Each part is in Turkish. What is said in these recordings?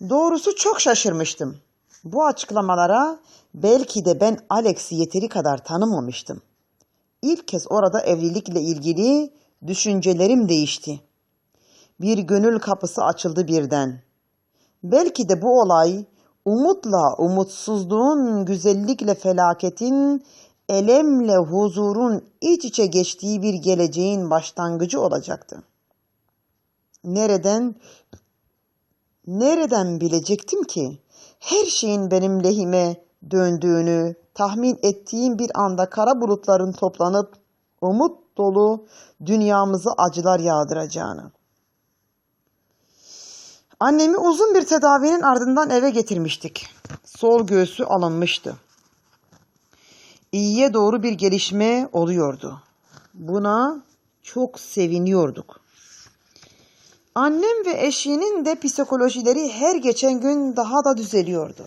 Doğrusu çok şaşırmıştım. Bu açıklamalara belki de ben Alex'i yeteri kadar tanımamıştım. İlk kez orada evlilikle ilgili düşüncelerim değişti. Bir gönül kapısı açıldı birden. Belki de bu olay umutla umutsuzluğun, güzellikle felaketin, elemle huzurun iç içe geçtiği bir geleceğin başlangıcı olacaktı. Nereden nereden bilecektim ki her şeyin benim lehime döndüğünü tahmin ettiğim bir anda kara bulutların toplanıp umut dolu dünyamızı acılar yağdıracağını. Annemi uzun bir tedavinin ardından eve getirmiştik. Sol göğsü alınmıştı. İyiye doğru bir gelişme oluyordu. Buna çok seviniyorduk. Annem ve eşinin de psikolojileri her geçen gün daha da düzeliyordu.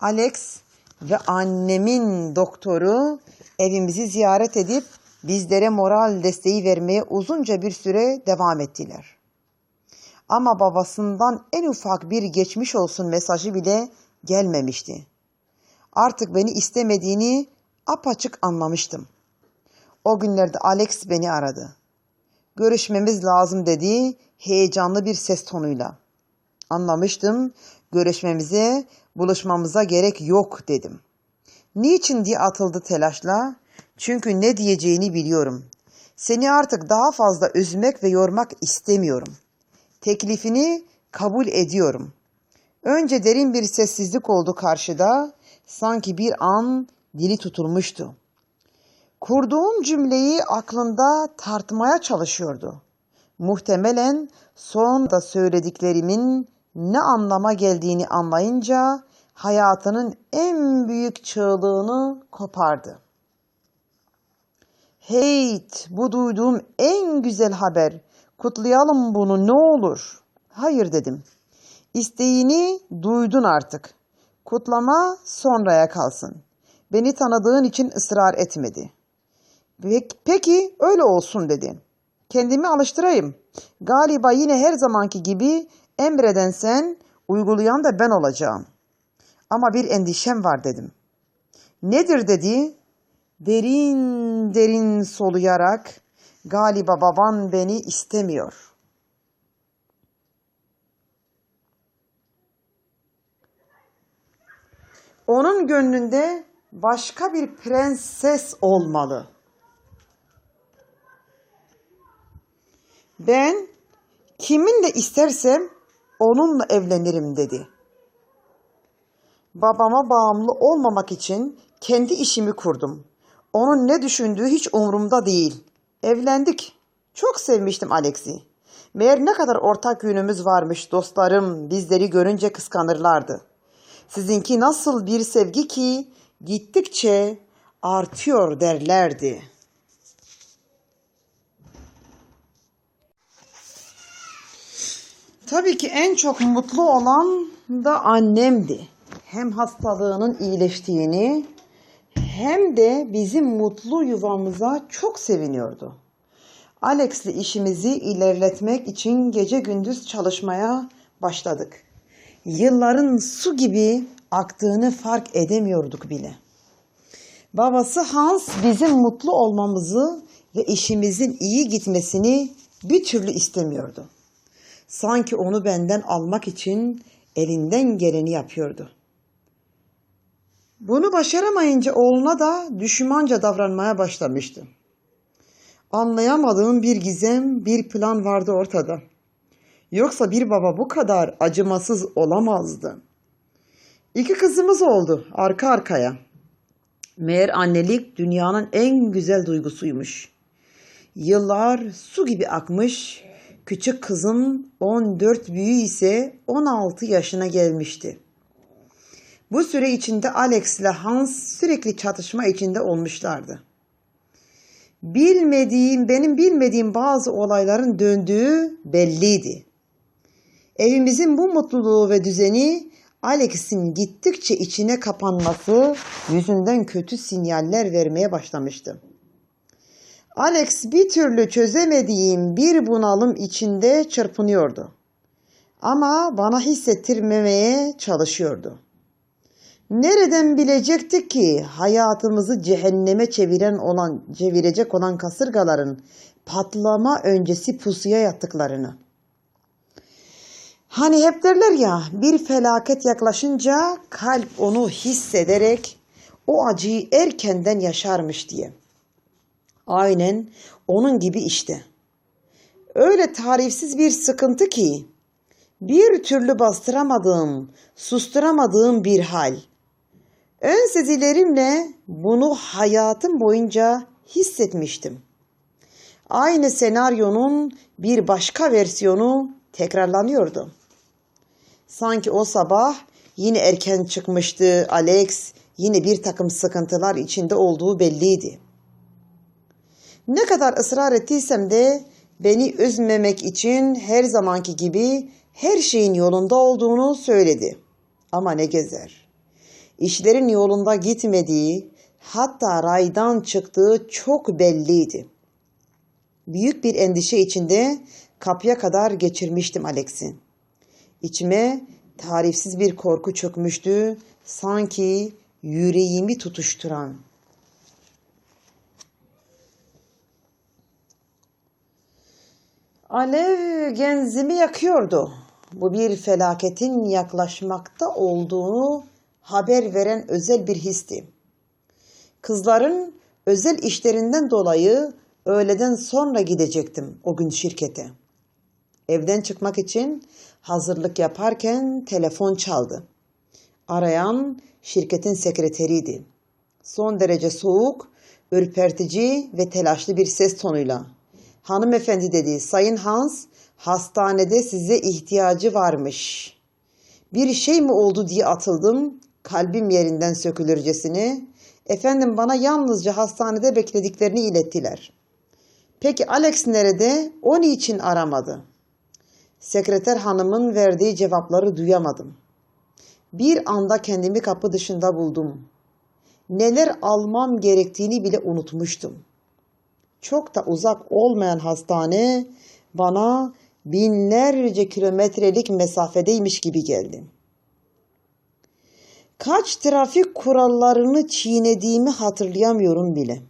Alex ve annemin doktoru evimizi ziyaret edip bizlere moral desteği vermeye uzunca bir süre devam ettiler. Ama babasından en ufak bir geçmiş olsun mesajı bile gelmemişti. Artık beni istemediğini apaçık anlamıştım. O günlerde Alex beni aradı. Görüşmemiz lazım dedi heyecanlı bir ses tonuyla. Anlamıştım. Görüşmemize, buluşmamıza gerek yok dedim. Niçin diye atıldı telaşla. Çünkü ne diyeceğini biliyorum. Seni artık daha fazla üzmek ve yormak istemiyorum. Teklifini kabul ediyorum. Önce derin bir sessizlik oldu karşıda. Sanki bir an dili tutulmuştu. Kurduğum cümleyi aklında tartmaya çalışıyordu. Muhtemelen son da söylediklerimin ne anlama geldiğini anlayınca hayatının en büyük çığlığını kopardı. Heyt, bu duyduğum en güzel haber. Kutlayalım bunu ne olur. Hayır dedim. İsteğini duydun artık. Kutlama sonraya kalsın. Beni tanıdığın için ısrar etmedi. Peki öyle olsun dedi. Kendimi alıştırayım. Galiba yine her zamanki gibi emreden sen, uygulayan da ben olacağım. Ama bir endişem var dedim. Nedir dedi. Derin derin soluyarak galiba baban beni istemiyor. Onun gönlünde başka bir prenses olmalı. Ben kiminle istersem onunla evlenirim dedi. Babama bağımlı olmamak için kendi işimi kurdum. Onun ne düşündüğü hiç umurumda değil. Evlendik. Çok sevmiştim Alex'i. Meğer ne kadar ortak yönümüz varmış dostlarım bizleri görünce kıskanırlardı. Sizinki nasıl bir sevgi ki gittikçe artıyor derlerdi. Tabii ki en çok mutlu olan da annemdi. Hem hastalığının iyileştiğini hem de bizim mutlu yuvamıza çok seviniyordu. Alex'le işimizi ilerletmek için gece gündüz çalışmaya başladık. Yılların su gibi aktığını fark edemiyorduk bile. Babası Hans bizim mutlu olmamızı ve işimizin iyi gitmesini bir türlü istemiyordu. Sanki onu benden almak için elinden geleni yapıyordu. Bunu başaramayınca oğluna da düşmanca davranmaya başlamıştı. Anlayamadığım bir gizem, bir plan vardı ortada. Yoksa bir baba bu kadar acımasız olamazdı. İki kızımız oldu arka arkaya. Meğer annelik dünyanın en güzel duygusuymuş. Yıllar su gibi akmış, küçük kızım 14 büyüğü ise 16 yaşına gelmişti. Bu süre içinde Alex ile Hans sürekli çatışma içinde olmuşlardı. Bilmediğim, benim bilmediğim bazı olayların döndüğü belliydi. Evimizin bu mutluluğu ve düzeni Alex'in gittikçe içine kapanması yüzünden kötü sinyaller vermeye başlamıştı. Alex bir türlü çözemediğim bir bunalım içinde çırpınıyordu. Ama bana hissettirmemeye çalışıyordu. Nereden bilecektik ki hayatımızı cehenneme çeviren olan, çevirecek olan kasırgaların patlama öncesi pusuya yattıklarını. Hani hep derler ya bir felaket yaklaşınca kalp onu hissederek o acıyı erkenden yaşarmış diye. Aynen onun gibi işte. Öyle tarifsiz bir sıkıntı ki bir türlü bastıramadığım, susturamadığım bir hal. Ön sezilerimle bunu hayatım boyunca hissetmiştim. Aynı senaryonun bir başka versiyonu tekrarlanıyordu. Sanki o sabah yine erken çıkmıştı Alex, yine bir takım sıkıntılar içinde olduğu belliydi. Ne kadar ısrar ettiysem de beni üzmemek için her zamanki gibi her şeyin yolunda olduğunu söyledi. Ama ne gezer. İşlerin yolunda gitmediği, hatta raydan çıktığı çok belliydi. Büyük bir endişe içinde kapıya kadar geçirmiştim Alex'i. İçime tarifsiz bir korku çökmüştü, sanki yüreğimi tutuşturan. Alev genzimi yakıyordu. Bu bir felaketin yaklaşmakta olduğunu haber veren özel bir histi. Kızların özel işlerinden dolayı öğleden sonra gidecektim o gün şirkete. Evden çıkmak için hazırlık yaparken telefon çaldı. Arayan şirketin sekreteriydi. Son derece soğuk, ürpertici ve telaşlı bir ses tonuyla. Hanımefendi dedi, Sayın Hans hastanede size ihtiyacı varmış. Bir şey mi oldu diye atıldım, kalbim yerinden sökülürcesine. Efendim bana yalnızca hastanede beklediklerini ilettiler. Peki Alex nerede? O niçin aramadı? Sekreter hanımın verdiği cevapları duyamadım. Bir anda kendimi kapı dışında buldum. Neler almam gerektiğini bile unutmuştum. Çok da uzak olmayan hastane bana binlerce kilometrelik mesafedeymiş gibi geldi. Kaç trafik kurallarını çiğnediğimi hatırlayamıyorum bile.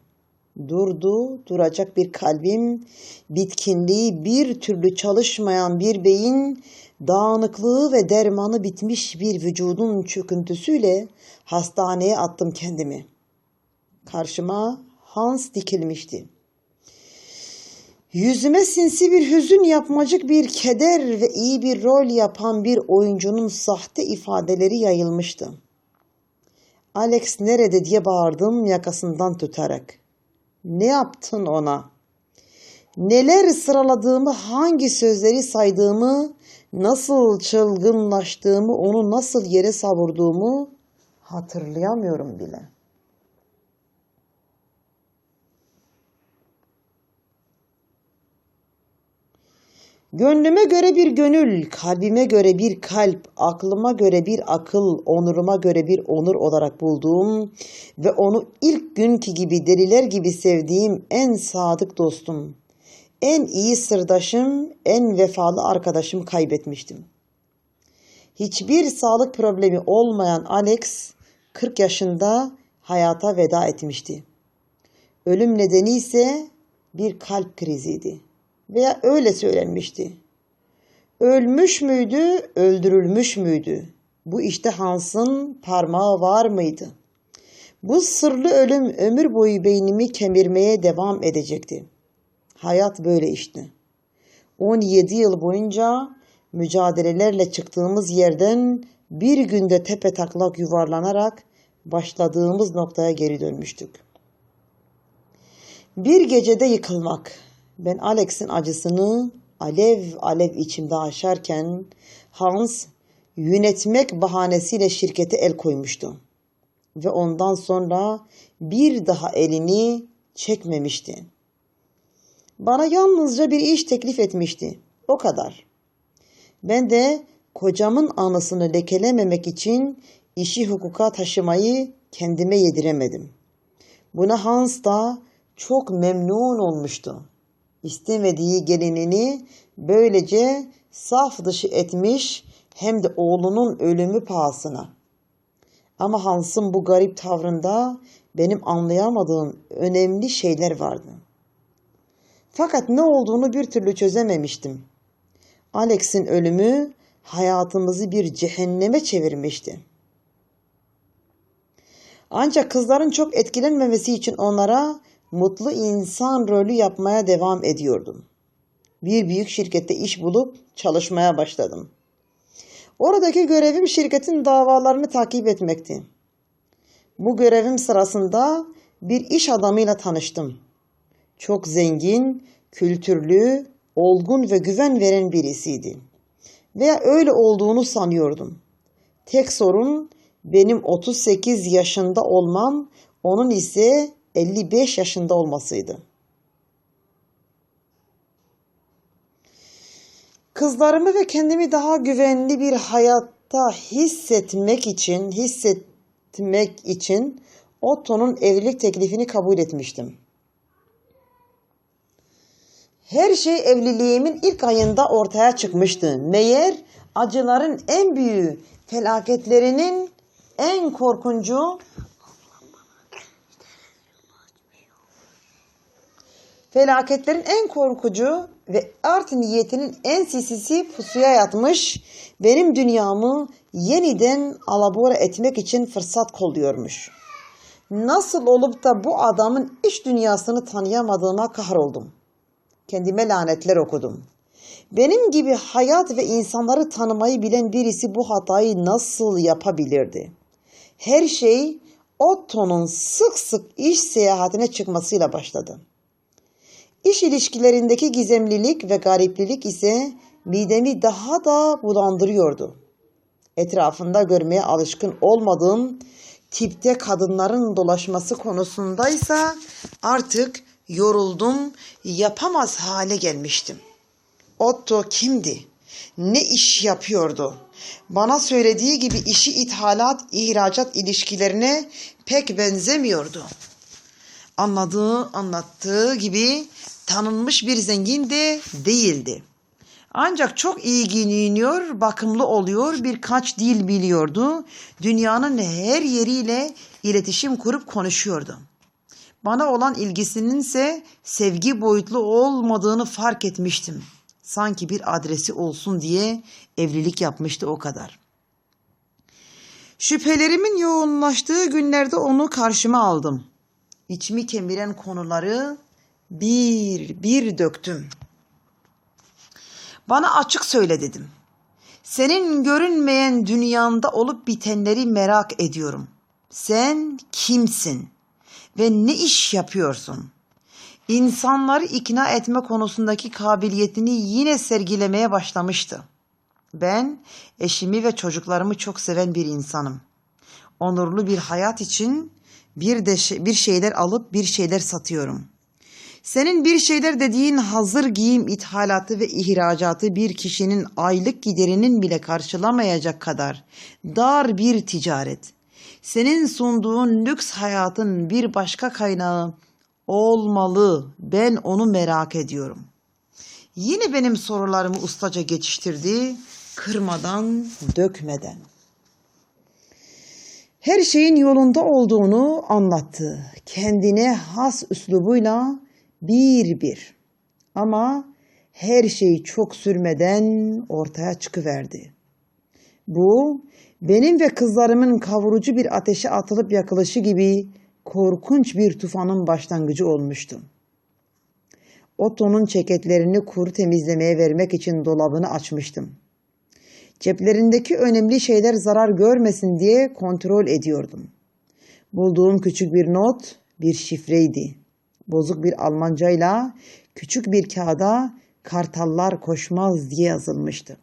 Durdu, duracak bir kalbim, bitkinliği bir türlü çalışmayan bir beyin, dağınıklığı ve dermanı bitmiş bir vücudun çöküntüsüyle hastaneye attım kendimi. Karşıma Hans dikilmişti. Yüzüme sinsi bir hüzün yapmacık bir keder ve iyi bir rol yapan bir oyuncunun sahte ifadeleri yayılmıştı. Alex nerede diye bağırdım yakasından tutarak. Ne yaptın ona? Neler sıraladığımı, hangi sözleri saydığımı, nasıl çılgınlaştığımı, onu nasıl yere savurduğumu hatırlayamıyorum bile.'' Gönlüme göre bir gönül, kalbime göre bir kalp, aklıma göre bir akıl, onuruma göre bir onur olarak bulduğum ve onu ilk günkü gibi deliler gibi sevdiğim en sadık dostum, en iyi sırdaşım, en vefalı arkadaşım kaybetmiştim. Hiçbir sağlık problemi olmayan Alex 40 yaşında hayata veda etmişti. Ölüm nedeni ise bir kalp kriziydi veya öyle söylenmişti. Ölmüş müydü, öldürülmüş müydü? Bu işte Hans'ın parmağı var mıydı? Bu sırlı ölüm ömür boyu beynimi kemirmeye devam edecekti. Hayat böyle işte. 17 yıl boyunca mücadelelerle çıktığımız yerden bir günde tepe taklak yuvarlanarak başladığımız noktaya geri dönmüştük. Bir gecede yıkılmak, ben Alex'in acısını alev alev içimde aşarken Hans yönetmek bahanesiyle şirkete el koymuştu. Ve ondan sonra bir daha elini çekmemişti. Bana yalnızca bir iş teklif etmişti. O kadar. Ben de kocamın anısını lekelememek için işi hukuka taşımayı kendime yediremedim. Buna Hans da çok memnun olmuştu istemediği gelinini böylece saf dışı etmiş hem de oğlunun ölümü pahasına. Ama Hans'ın bu garip tavrında benim anlayamadığım önemli şeyler vardı. Fakat ne olduğunu bir türlü çözememiştim. Alex'in ölümü hayatımızı bir cehenneme çevirmişti. Ancak kızların çok etkilenmemesi için onlara mutlu insan rolü yapmaya devam ediyordum. Bir büyük şirkette iş bulup çalışmaya başladım. Oradaki görevim şirketin davalarını takip etmekti. Bu görevim sırasında bir iş adamıyla tanıştım. Çok zengin, kültürlü, olgun ve güven veren birisiydi. Veya öyle olduğunu sanıyordum. Tek sorun benim 38 yaşında olmam, onun ise 55 yaşında olmasıydı. Kızlarımı ve kendimi daha güvenli bir hayatta hissetmek için, hissetmek için Otto'nun evlilik teklifini kabul etmiştim. Her şey evliliğimin ilk ayında ortaya çıkmıştı. Meğer acıların en büyüğü, felaketlerinin en korkuncu felaketlerin en korkucu ve art niyetinin en sisisi pusuya yatmış, benim dünyamı yeniden alabora etmek için fırsat kolluyormuş. Nasıl olup da bu adamın iş dünyasını tanıyamadığıma kahroldum. Kendime lanetler okudum. Benim gibi hayat ve insanları tanımayı bilen birisi bu hatayı nasıl yapabilirdi? Her şey Otto'nun sık sık iş seyahatine çıkmasıyla başladı. İş ilişkilerindeki gizemlilik ve gariplilik ise midemi daha da bulandırıyordu. Etrafında görmeye alışkın olmadığım tipte kadınların dolaşması konusundaysa artık yoruldum, yapamaz hale gelmiştim. Otto kimdi? Ne iş yapıyordu? Bana söylediği gibi işi ithalat, ihracat ilişkilerine pek benzemiyordu. Anladığı, anlattığı gibi tanınmış bir zengin de değildi. Ancak çok iyi giyiniyor, bakımlı oluyor, birkaç dil biliyordu. Dünyanın her yeriyle iletişim kurup konuşuyordu. Bana olan ilgisinin ise sevgi boyutlu olmadığını fark etmiştim. Sanki bir adresi olsun diye evlilik yapmıştı o kadar. Şüphelerimin yoğunlaştığı günlerde onu karşıma aldım. İçimi kemiren konuları bir bir döktüm. Bana açık söyle dedim. Senin görünmeyen dünyanda olup bitenleri merak ediyorum. Sen kimsin ve ne iş yapıyorsun? İnsanları ikna etme konusundaki kabiliyetini yine sergilemeye başlamıştı. Ben eşimi ve çocuklarımı çok seven bir insanım. Onurlu bir hayat için bir de bir şeyler alıp bir şeyler satıyorum.'' Senin bir şeyler dediğin hazır giyim ithalatı ve ihracatı bir kişinin aylık giderinin bile karşılamayacak kadar dar bir ticaret. Senin sunduğun lüks hayatın bir başka kaynağı olmalı. Ben onu merak ediyorum. Yine benim sorularımı ustaca geçiştirdi, kırmadan, dökmeden. Her şeyin yolunda olduğunu anlattı. Kendine has üslubuyla bir bir. Ama her şey çok sürmeden ortaya çıkıverdi. Bu benim ve kızlarımın kavurucu bir ateşe atılıp yakılışı gibi korkunç bir tufanın başlangıcı olmuştu. Otto'nun ceketlerini kuru temizlemeye vermek için dolabını açmıştım. Ceplerindeki önemli şeyler zarar görmesin diye kontrol ediyordum. Bulduğum küçük bir not bir şifreydi bozuk bir Almancayla küçük bir kağıda kartallar koşmaz diye yazılmıştı.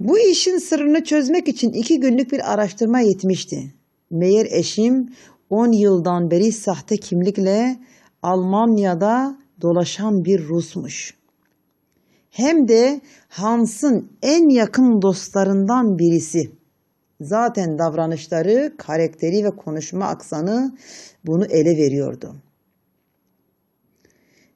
Bu işin sırrını çözmek için iki günlük bir araştırma yetmişti. Meğer eşim 10 yıldan beri sahte kimlikle Almanya'da dolaşan bir Rusmuş. Hem de Hans'ın en yakın dostlarından birisi. Zaten davranışları, karakteri ve konuşma aksanı bunu ele veriyordu.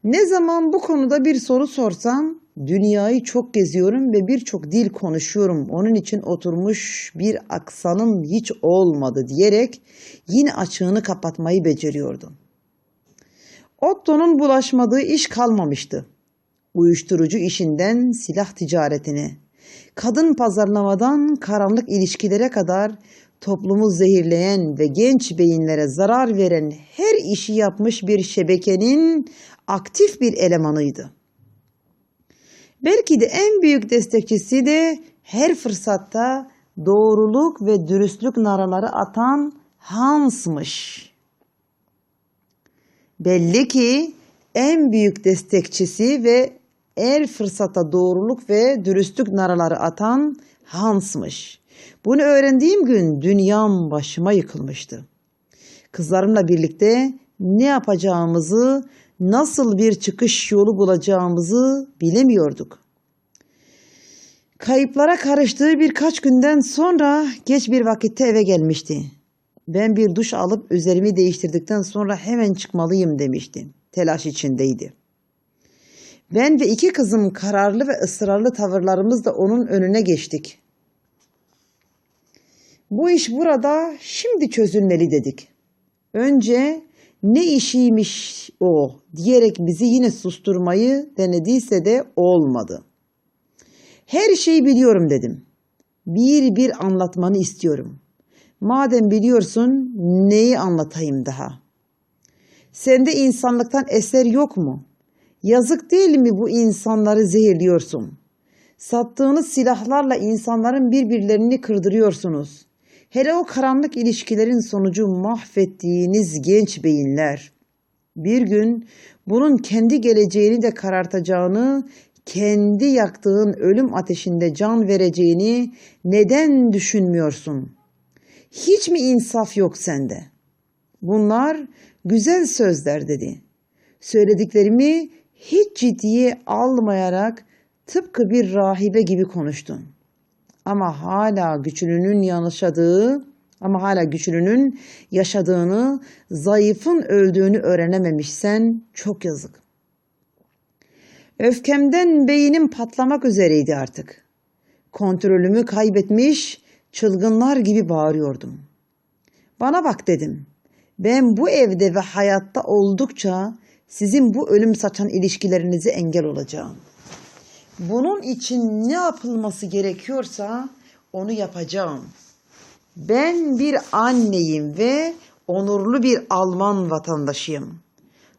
Ne zaman bu konuda bir soru sorsam Dünyayı çok geziyorum ve birçok dil konuşuyorum. Onun için oturmuş bir aksanım hiç olmadı diyerek yine açığını kapatmayı beceriyordu. Otto'nun bulaşmadığı iş kalmamıştı. Uyuşturucu işinden silah ticaretine, kadın pazarlamadan karanlık ilişkilere kadar toplumu zehirleyen ve genç beyinlere zarar veren her işi yapmış bir şebekenin aktif bir elemanıydı. Belki de en büyük destekçisi de her fırsatta doğruluk ve dürüstlük naraları atan Hans'mış. Belli ki en büyük destekçisi ve her fırsata doğruluk ve dürüstlük naraları atan Hans'mış. Bunu öğrendiğim gün dünyam başıma yıkılmıştı. Kızlarımla birlikte ne yapacağımızı, nasıl bir çıkış yolu bulacağımızı bilemiyorduk. Kayıplara karıştığı birkaç günden sonra geç bir vakitte eve gelmişti. Ben bir duş alıp üzerimi değiştirdikten sonra hemen çıkmalıyım demişti. Telaş içindeydi. Ben ve iki kızım kararlı ve ısrarlı tavırlarımızla onun önüne geçtik. Bu iş burada şimdi çözülmeli dedik. Önce ne işiymiş o diyerek bizi yine susturmayı denediyse de olmadı. Her şeyi biliyorum dedim. Bir bir anlatmanı istiyorum. Madem biliyorsun neyi anlatayım daha? Sende insanlıktan eser yok mu? Yazık değil mi bu insanları zehirliyorsun? Sattığınız silahlarla insanların birbirlerini kırdırıyorsunuz. Hele o karanlık ilişkilerin sonucu mahvettiğiniz genç beyinler. Bir gün bunun kendi geleceğini de karartacağını, kendi yaktığın ölüm ateşinde can vereceğini neden düşünmüyorsun? Hiç mi insaf yok sende? Bunlar güzel sözler dedi. Söylediklerimi hiç ciddiye almayarak tıpkı bir rahibe gibi konuştun. Ama hala güçlünün yaşadığı ama hala güçlünün yaşadığını, zayıfın öldüğünü öğrenememişsen çok yazık. Öfkemden beynim patlamak üzereydi artık. Kontrolümü kaybetmiş, çılgınlar gibi bağırıyordum. Bana bak dedim. Ben bu evde ve hayatta oldukça sizin bu ölüm saçan ilişkilerinize engel olacağım. Bunun için ne yapılması gerekiyorsa onu yapacağım. Ben bir anneyim ve onurlu bir Alman vatandaşıyım.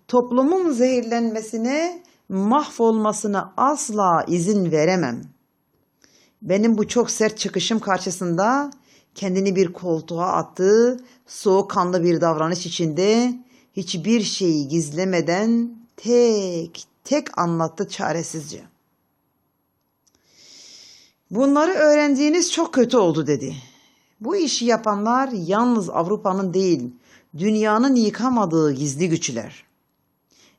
Toplumun zehirlenmesine, mahvolmasına asla izin veremem. Benim bu çok sert çıkışım karşısında kendini bir koltuğa attığı soğukkanlı bir davranış içinde hiçbir şeyi gizlemeden tek tek anlattı çaresizce. Bunları öğrendiğiniz çok kötü oldu dedi. Bu işi yapanlar yalnız Avrupa'nın değil, dünyanın yıkamadığı gizli güçler.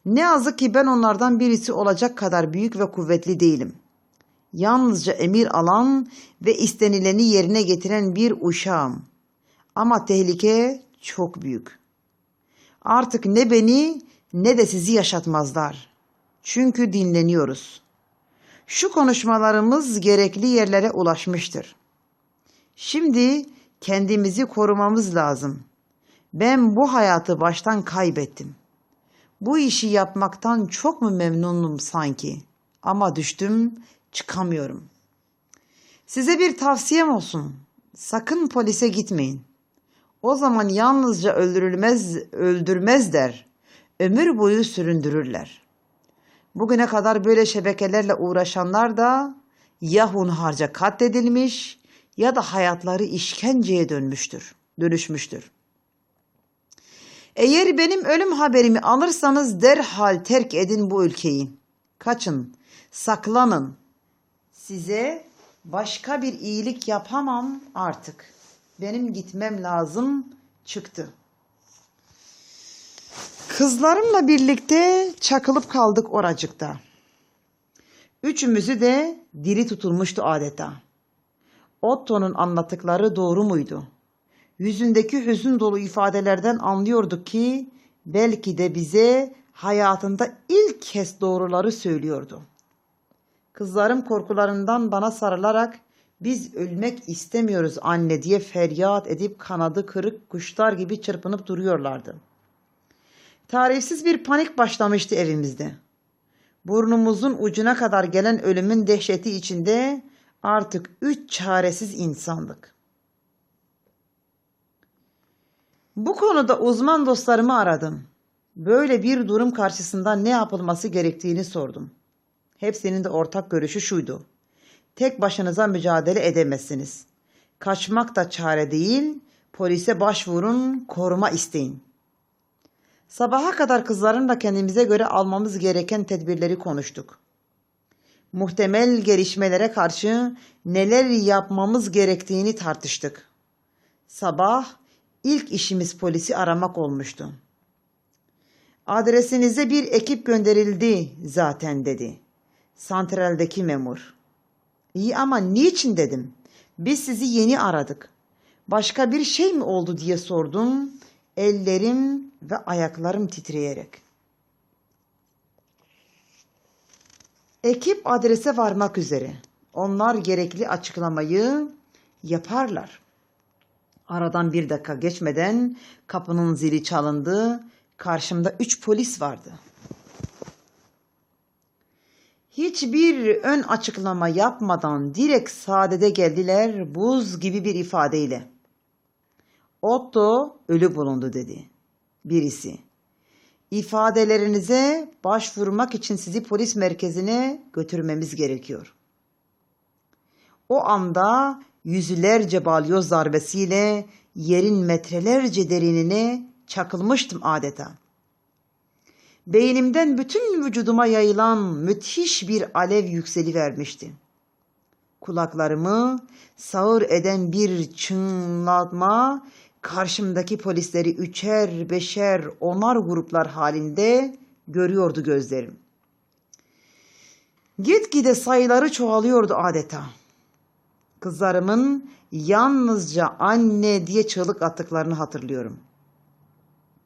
Ne yazık ki ben onlardan birisi olacak kadar büyük ve kuvvetli değilim. Yalnızca emir alan ve istenileni yerine getiren bir uşağım. Ama tehlike çok büyük. Artık ne beni ne de sizi yaşatmazlar. Çünkü dinleniyoruz.'' Şu konuşmalarımız gerekli yerlere ulaşmıştır. Şimdi kendimizi korumamız lazım. Ben bu hayatı baştan kaybettim. Bu işi yapmaktan çok mu memnunum sanki? Ama düştüm, çıkamıyorum. Size bir tavsiyem olsun. Sakın polise gitmeyin. O zaman yalnızca öldürülmez, öldürmez der. Ömür boyu süründürürler.'' Bugüne kadar böyle şebekelerle uğraşanlar da ya hunharca katledilmiş ya da hayatları işkenceye dönmüştür, dönüşmüştür. Eğer benim ölüm haberimi alırsanız derhal terk edin bu ülkeyi. Kaçın, saklanın. Size başka bir iyilik yapamam artık. Benim gitmem lazım çıktı. Kızlarımla birlikte çakılıp kaldık oracıkta. Üçümüzü de diri tutulmuştu adeta. Otto'nun anlattıkları doğru muydu? Yüzündeki hüzün dolu ifadelerden anlıyorduk ki belki de bize hayatında ilk kez doğruları söylüyordu. Kızlarım korkularından bana sarılarak biz ölmek istemiyoruz anne diye feryat edip kanadı kırık kuşlar gibi çırpınıp duruyorlardı. Tarifsiz bir panik başlamıştı evimizde. Burnumuzun ucuna kadar gelen ölümün dehşeti içinde artık üç çaresiz insandık. Bu konuda uzman dostlarımı aradım. Böyle bir durum karşısında ne yapılması gerektiğini sordum. Hepsinin de ortak görüşü şuydu. Tek başınıza mücadele edemezsiniz. Kaçmak da çare değil, polise başvurun, koruma isteyin. Sabaha kadar kızlarımla kendimize göre almamız gereken tedbirleri konuştuk. Muhtemel gelişmelere karşı neler yapmamız gerektiğini tartıştık. Sabah ilk işimiz polisi aramak olmuştu. Adresinize bir ekip gönderildi zaten dedi. Santraldeki memur. İyi ama niçin dedim. Biz sizi yeni aradık. Başka bir şey mi oldu diye sordum. Ellerim ve ayaklarım titreyerek. Ekip adrese varmak üzere. Onlar gerekli açıklamayı yaparlar. Aradan bir dakika geçmeden kapının zili çalındı. Karşımda üç polis vardı. Hiçbir ön açıklama yapmadan direkt sadede geldiler buz gibi bir ifadeyle. Otto ölü bulundu dedi. Birisi. İfadelerinize başvurmak için sizi polis merkezine götürmemiz gerekiyor. O anda yüzlerce balyoz darbesiyle yerin metrelerce derinine çakılmıştım adeta. Beynimden bütün vücuduma yayılan müthiş bir alev yükselivermişti. Kulaklarımı sağır eden bir çınlatma karşımdaki polisleri üçer, beşer, onar gruplar halinde görüyordu gözlerim. Gitgide sayıları çoğalıyordu adeta. Kızlarımın yalnızca anne diye çığlık attıklarını hatırlıyorum.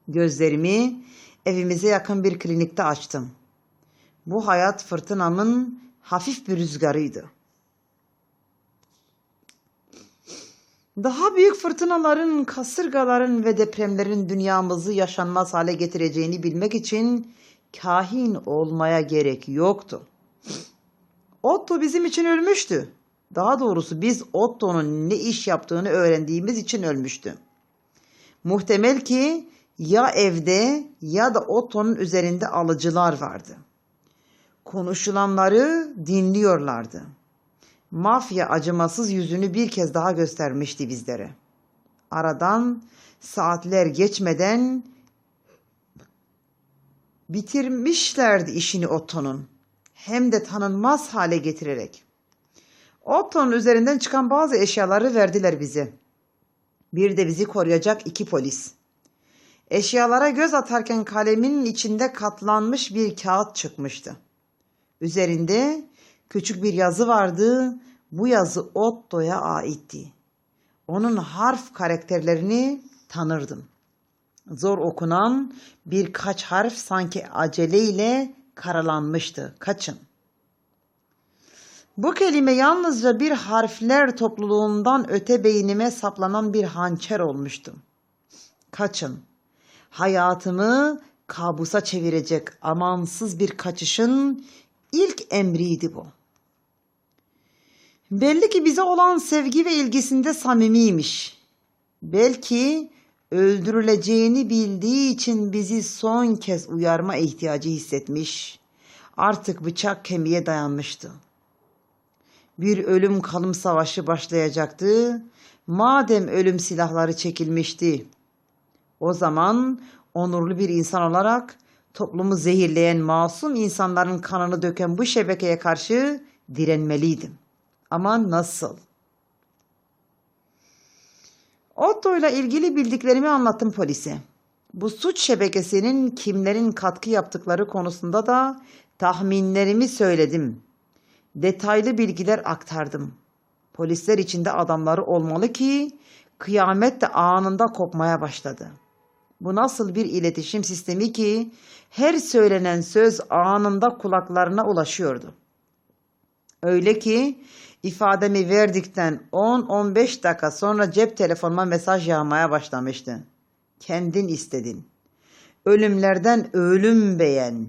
Gözlerimi evimize yakın bir klinikte açtım. Bu hayat fırtınamın hafif bir rüzgarıydı. Daha büyük fırtınaların, kasırgaların ve depremlerin dünyamızı yaşanmaz hale getireceğini bilmek için kahin olmaya gerek yoktu. Otto bizim için ölmüştü. Daha doğrusu biz Otto'nun ne iş yaptığını öğrendiğimiz için ölmüştü. Muhtemel ki ya evde ya da Otto'nun üzerinde alıcılar vardı. Konuşulanları dinliyorlardı. Mafya acımasız yüzünü bir kez daha göstermişti bizlere. Aradan saatler geçmeden bitirmişlerdi işini Otto'nun. Hem de tanınmaz hale getirerek. Otto'nun üzerinden çıkan bazı eşyaları verdiler bize. Bir de bizi koruyacak iki polis. Eşyalara göz atarken kalemin içinde katlanmış bir kağıt çıkmıştı. Üzerinde küçük bir yazı vardı. Bu yazı Otto'ya aitti. Onun harf karakterlerini tanırdım. Zor okunan birkaç harf sanki aceleyle karalanmıştı. Kaçın. Bu kelime yalnızca bir harfler topluluğundan öte beynime saplanan bir hançer olmuştu. Kaçın. Hayatımı kabusa çevirecek amansız bir kaçışın ilk emriydi bu. Belli ki bize olan sevgi ve ilgisinde samimiymiş. Belki öldürüleceğini bildiği için bizi son kez uyarma ihtiyacı hissetmiş. Artık bıçak kemiğe dayanmıştı. Bir ölüm kalım savaşı başlayacaktı. Madem ölüm silahları çekilmişti. O zaman onurlu bir insan olarak toplumu zehirleyen masum insanların kanını döken bu şebekeye karşı direnmeliydim. Ama nasıl? Otto ile ilgili bildiklerimi anlattım polise. Bu suç şebekesinin kimlerin katkı yaptıkları konusunda da tahminlerimi söyledim. Detaylı bilgiler aktardım. Polisler içinde adamları olmalı ki kıyamet de anında kopmaya başladı. Bu nasıl bir iletişim sistemi ki her söylenen söz anında kulaklarına ulaşıyordu. Öyle ki ifademi verdikten 10-15 dakika sonra cep telefonuma mesaj yağmaya başlamıştı. Kendin istedin. Ölümlerden ölüm beğen.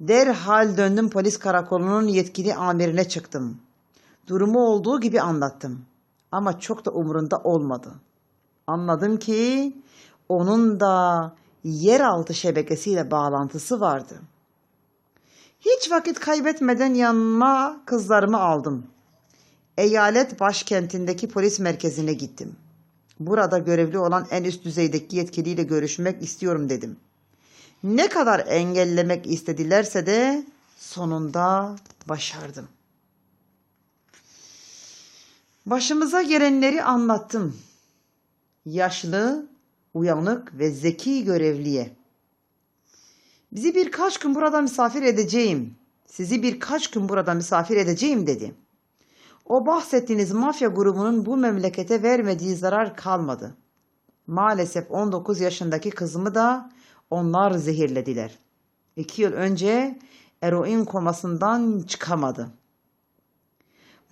Derhal döndüm polis karakolunun yetkili amirine çıktım. Durumu olduğu gibi anlattım. Ama çok da umurunda olmadı. Anladım ki onun da yeraltı şebekesiyle bağlantısı vardı. Hiç vakit kaybetmeden yanıma kızlarımı aldım. Eyalet başkentindeki polis merkezine gittim. Burada görevli olan en üst düzeydeki yetkiliyle görüşmek istiyorum dedim. Ne kadar engellemek istedilerse de sonunda başardım. Başımıza gelenleri anlattım. Yaşlı, uyanık ve zeki görevliye. Bizi birkaç gün burada misafir edeceğim. Sizi birkaç gün burada misafir edeceğim dedi. O bahsettiğiniz mafya grubunun bu memlekete vermediği zarar kalmadı. Maalesef 19 yaşındaki kızımı da onlar zehirlediler. İki yıl önce eroin komasından çıkamadı.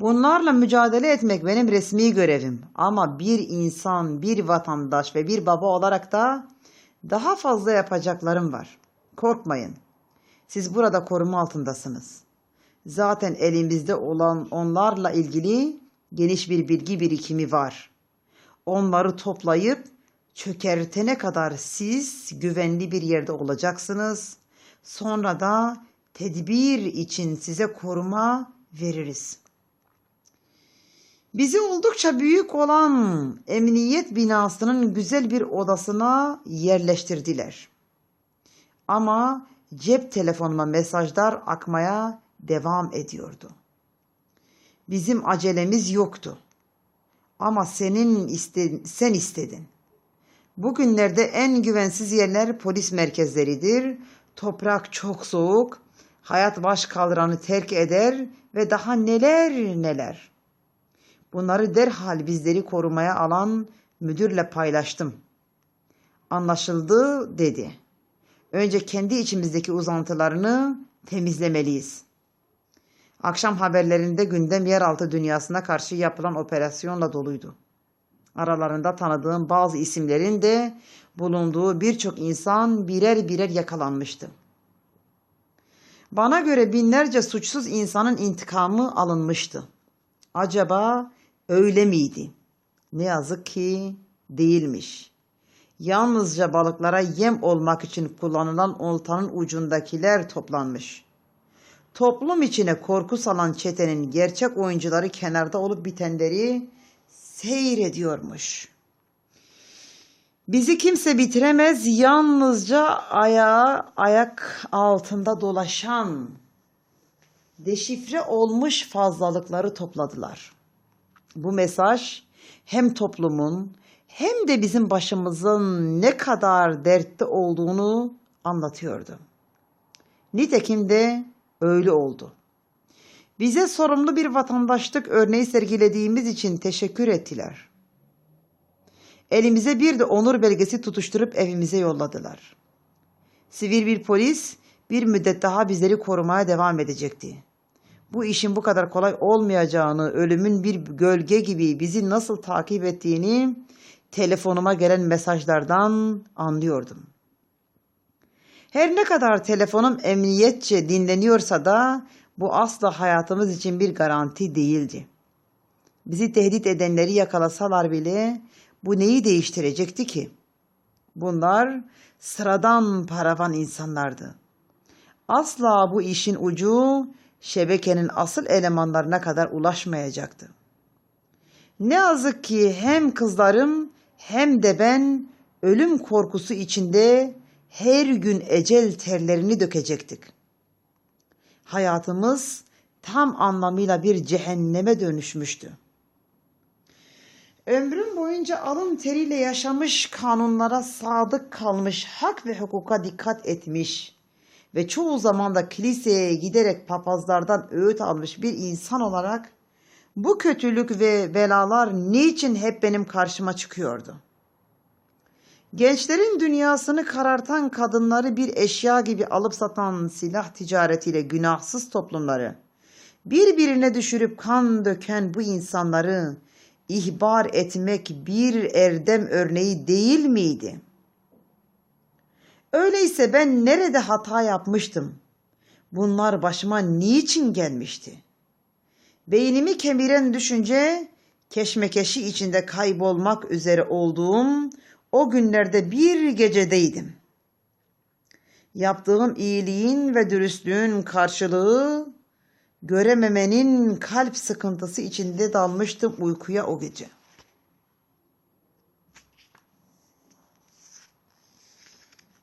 Bunlarla mücadele etmek benim resmi görevim. Ama bir insan, bir vatandaş ve bir baba olarak da daha fazla yapacaklarım var. Korkmayın. Siz burada koruma altındasınız. Zaten elimizde olan onlarla ilgili geniş bir bilgi birikimi var. Onları toplayıp çökertene kadar siz güvenli bir yerde olacaksınız. Sonra da tedbir için size koruma veririz. Bizi oldukça büyük olan emniyet binasının güzel bir odasına yerleştirdiler. Ama cep telefonuma mesajlar akmaya devam ediyordu. Bizim acelemiz yoktu. Ama senin iste, sen istedin. Bugünlerde en güvensiz yerler polis merkezleridir. Toprak çok soğuk, hayat baş kaldıranı terk eder ve daha neler neler. Bunları derhal bizleri korumaya alan müdürle paylaştım. Anlaşıldı dedi. Önce kendi içimizdeki uzantılarını temizlemeliyiz. Akşam haberlerinde gündem yeraltı dünyasına karşı yapılan operasyonla doluydu. Aralarında tanıdığım bazı isimlerin de bulunduğu birçok insan birer birer yakalanmıştı. Bana göre binlerce suçsuz insanın intikamı alınmıştı. Acaba öyle miydi? Ne yazık ki değilmiş. Yalnızca balıklara yem olmak için kullanılan oltanın ucundakiler toplanmış. Toplum içine korku salan çetenin gerçek oyuncuları kenarda olup bitenleri seyrediyormuş. Bizi kimse bitiremez yalnızca ayağı ayak altında dolaşan deşifre olmuş fazlalıkları topladılar. Bu mesaj hem toplumun hem de bizim başımızın ne kadar dertte olduğunu anlatıyordu. Nitekim de öyle oldu. Bize sorumlu bir vatandaşlık örneği sergilediğimiz için teşekkür ettiler. Elimize bir de onur belgesi tutuşturup evimize yolladılar. Sivil bir polis bir müddet daha bizleri korumaya devam edecekti. Bu işin bu kadar kolay olmayacağını, ölümün bir gölge gibi bizi nasıl takip ettiğini telefonuma gelen mesajlardan anlıyordum. Her ne kadar telefonum emniyetçe dinleniyorsa da bu asla hayatımız için bir garanti değildi. Bizi tehdit edenleri yakalasalar bile bu neyi değiştirecekti ki? Bunlar sıradan paravan insanlardı. Asla bu işin ucu şebekenin asıl elemanlarına kadar ulaşmayacaktı. Ne yazık ki hem kızlarım hem de ben ölüm korkusu içinde her gün ecel terlerini dökecektik. Hayatımız tam anlamıyla bir cehenneme dönüşmüştü. Ömrüm boyunca alın teriyle yaşamış, kanunlara sadık kalmış, hak ve hukuka dikkat etmiş ve çoğu zaman da kiliseye giderek papazlardan öğüt almış bir insan olarak bu kötülük ve belalar niçin hep benim karşıma çıkıyordu? Gençlerin dünyasını karartan kadınları bir eşya gibi alıp satan silah ticaretiyle günahsız toplumları birbirine düşürüp kan döken bu insanları ihbar etmek bir erdem örneği değil miydi? Öyleyse ben nerede hata yapmıştım? Bunlar başıma niçin gelmişti? Beynimi kemiren düşünce keşmekeşi içinde kaybolmak üzere olduğum o günlerde bir gecedeydim. Yaptığım iyiliğin ve dürüstlüğün karşılığı görememenin kalp sıkıntısı içinde dalmıştım uykuya o gece.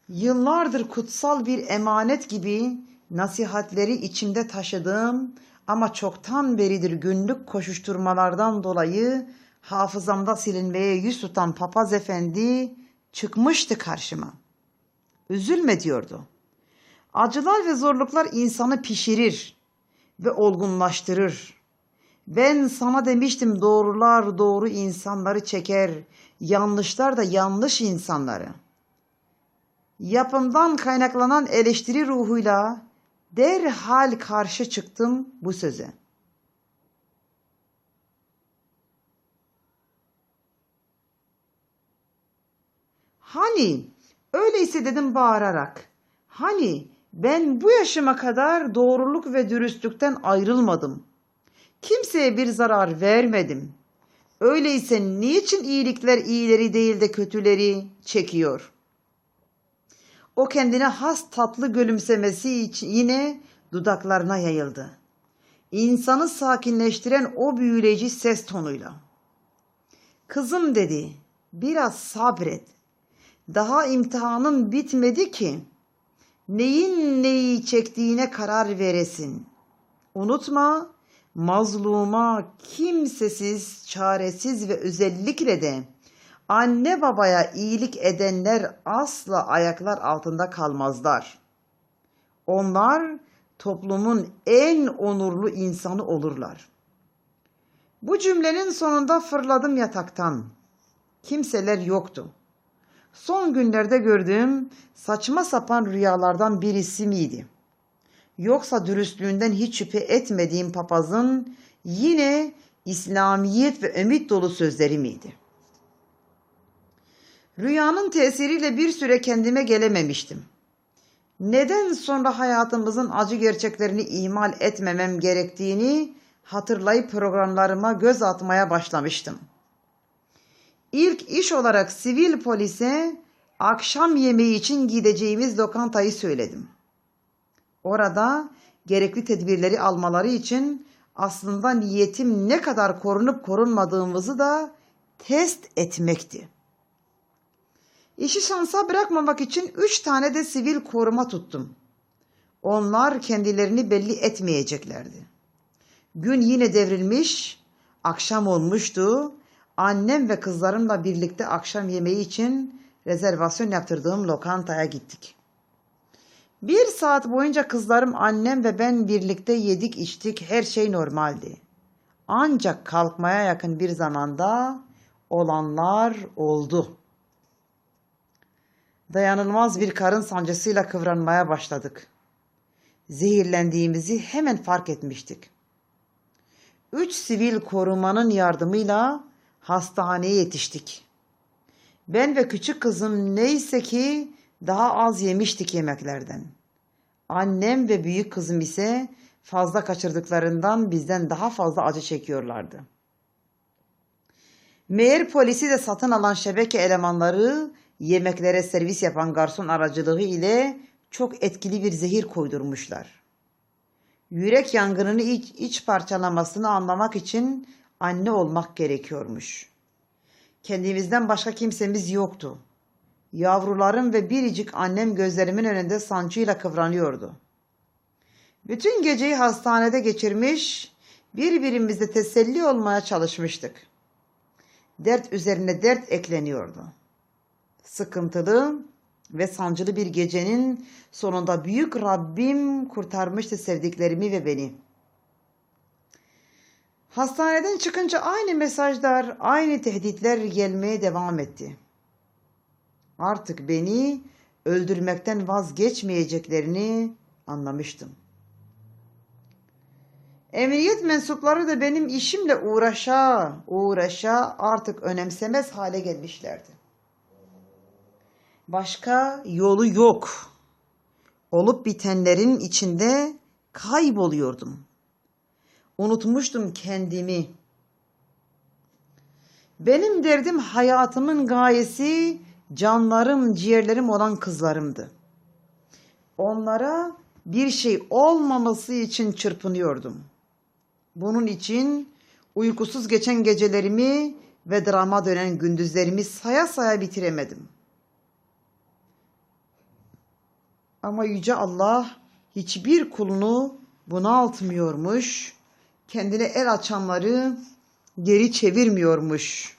Yıllardır kutsal bir emanet gibi nasihatleri içimde taşıdığım ama çoktan beridir günlük koşuşturmalardan dolayı hafızamda silinmeye yüz tutan papaz efendi çıkmıştı karşıma. Üzülme diyordu. Acılar ve zorluklar insanı pişirir ve olgunlaştırır. Ben sana demiştim doğrular doğru insanları çeker, yanlışlar da yanlış insanları. Yapımdan kaynaklanan eleştiri ruhuyla derhal karşı çıktım bu söze. Hani öyleyse dedim bağırarak. Hani ben bu yaşıma kadar doğruluk ve dürüstlükten ayrılmadım. Kimseye bir zarar vermedim. Öyleyse niçin iyilikler iyileri değil de kötüleri çekiyor? O kendine has tatlı gülümsemesi için yine dudaklarına yayıldı. İnsanı sakinleştiren o büyüleyici ses tonuyla. Kızım dedi, biraz sabret. Daha imtihanın bitmedi ki. Neyin neyi çektiğine karar veresin. Unutma, mazluma, kimsesiz, çaresiz ve özellikle de anne babaya iyilik edenler asla ayaklar altında kalmazlar. Onlar toplumun en onurlu insanı olurlar. Bu cümlenin sonunda fırladım yataktan. Kimseler yoktu. Son günlerde gördüğüm saçma sapan rüyalardan birisi miydi? Yoksa dürüstlüğünden hiç şüphe etmediğim papazın yine İslamiyet ve ümit dolu sözleri miydi? Rüyanın tesiriyle bir süre kendime gelememiştim. Neden sonra hayatımızın acı gerçeklerini ihmal etmemem gerektiğini hatırlayıp programlarıma göz atmaya başlamıştım. İlk iş olarak sivil polise akşam yemeği için gideceğimiz lokantayı söyledim. Orada gerekli tedbirleri almaları için aslında niyetim ne kadar korunup korunmadığımızı da test etmekti. İşi şansa bırakmamak için üç tane de sivil koruma tuttum. Onlar kendilerini belli etmeyeceklerdi. Gün yine devrilmiş, akşam olmuştu. Annem ve kızlarımla birlikte akşam yemeği için rezervasyon yaptırdığım lokantaya gittik. Bir saat boyunca kızlarım, annem ve ben birlikte yedik içtik her şey normaldi. Ancak kalkmaya yakın bir zamanda olanlar oldu.'' Dayanılmaz bir karın sancısıyla kıvranmaya başladık. Zehirlendiğimizi hemen fark etmiştik. Üç sivil korumanın yardımıyla hastaneye yetiştik. Ben ve küçük kızım neyse ki daha az yemiştik yemeklerden. Annem ve büyük kızım ise fazla kaçırdıklarından bizden daha fazla acı çekiyorlardı. Meğer polisi de satın alan şebeke elemanları yemeklere servis yapan garson aracılığı ile çok etkili bir zehir koydurmuşlar. Yürek yangınını iç, iç parçalamasını anlamak için anne olmak gerekiyormuş. Kendimizden başka kimsemiz yoktu. Yavrularım ve biricik annem gözlerimin önünde sancıyla kıvranıyordu. Bütün geceyi hastanede geçirmiş, birbirimizle teselli olmaya çalışmıştık. Dert üzerine dert ekleniyordu.'' Sıkıntılı ve sancılı bir gecenin sonunda büyük Rabbim kurtarmıştı sevdiklerimi ve beni. Hastaneden çıkınca aynı mesajlar, aynı tehditler gelmeye devam etti. Artık beni öldürmekten vazgeçmeyeceklerini anlamıştım. Emniyet mensupları da benim işimle uğraşa, uğraşa artık önemsemez hale gelmişlerdi. Başka yolu yok. Olup bitenlerin içinde kayboluyordum. Unutmuştum kendimi. Benim derdim hayatımın gayesi canlarım, ciğerlerim olan kızlarımdı. Onlara bir şey olmaması için çırpınıyordum. Bunun için uykusuz geçen gecelerimi ve drama dönen gündüzlerimi saya saya bitiremedim. Ama Yüce Allah hiçbir kulunu bunaltmıyormuş, kendine el açanları geri çevirmiyormuş.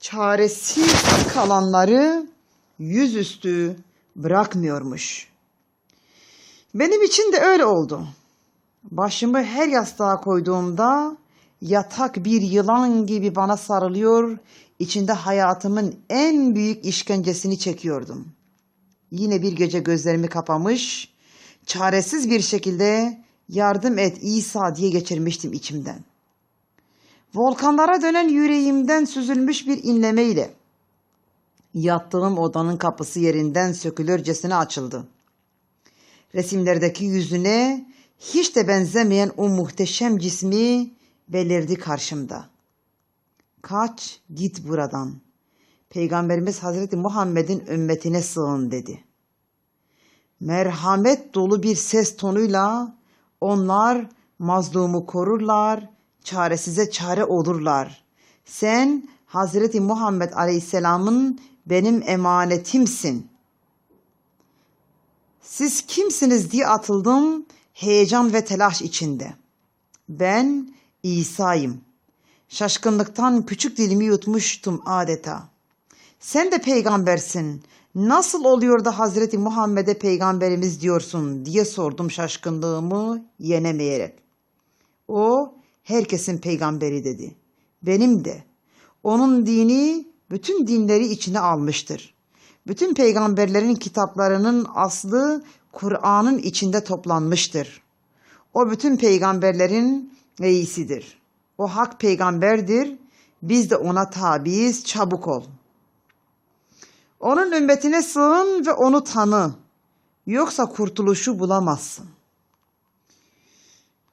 Çaresiz kalanları yüzüstü bırakmıyormuş. Benim için de öyle oldu. Başımı her yastığa koyduğumda yatak bir yılan gibi bana sarılıyor, içinde hayatımın en büyük işkencesini çekiyordum. Yine bir gece gözlerimi kapamış, çaresiz bir şekilde yardım et İsa diye geçirmiştim içimden. Volkanlara dönen yüreğimden süzülmüş bir inlemeyle yattığım odanın kapısı yerinden sökülürcesine açıldı. Resimlerdeki yüzüne hiç de benzemeyen o muhteşem cismi belirdi karşımda. Kaç git buradan. Peygamberimiz Hazreti Muhammed'in ümmetine sığın dedi. Merhamet dolu bir ses tonuyla onlar mazlumu korurlar, çaresize çare olurlar. Sen Hazreti Muhammed Aleyhisselam'ın benim emanetimsin. Siz kimsiniz diye atıldım heyecan ve telaş içinde. Ben İsa'yım. Şaşkınlıktan küçük dilimi yutmuştum adeta. Sen de peygambersin. Nasıl oluyor da Hazreti Muhammed'e peygamberimiz diyorsun diye sordum şaşkınlığımı yenemeyerek. O herkesin peygamberi dedi. Benim de. Onun dini bütün dinleri içine almıştır. Bütün peygamberlerin kitaplarının aslı Kur'an'ın içinde toplanmıştır. O bütün peygamberlerin reisidir. O hak peygamberdir. Biz de ona tabiiz. Çabuk ol. Onun ümmetine sığın ve onu tanı. Yoksa kurtuluşu bulamazsın.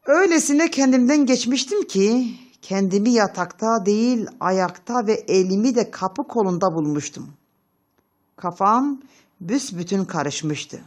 Öylesine kendimden geçmiştim ki kendimi yatakta değil ayakta ve elimi de kapı kolunda bulmuştum. Kafam büsbütün karışmıştı.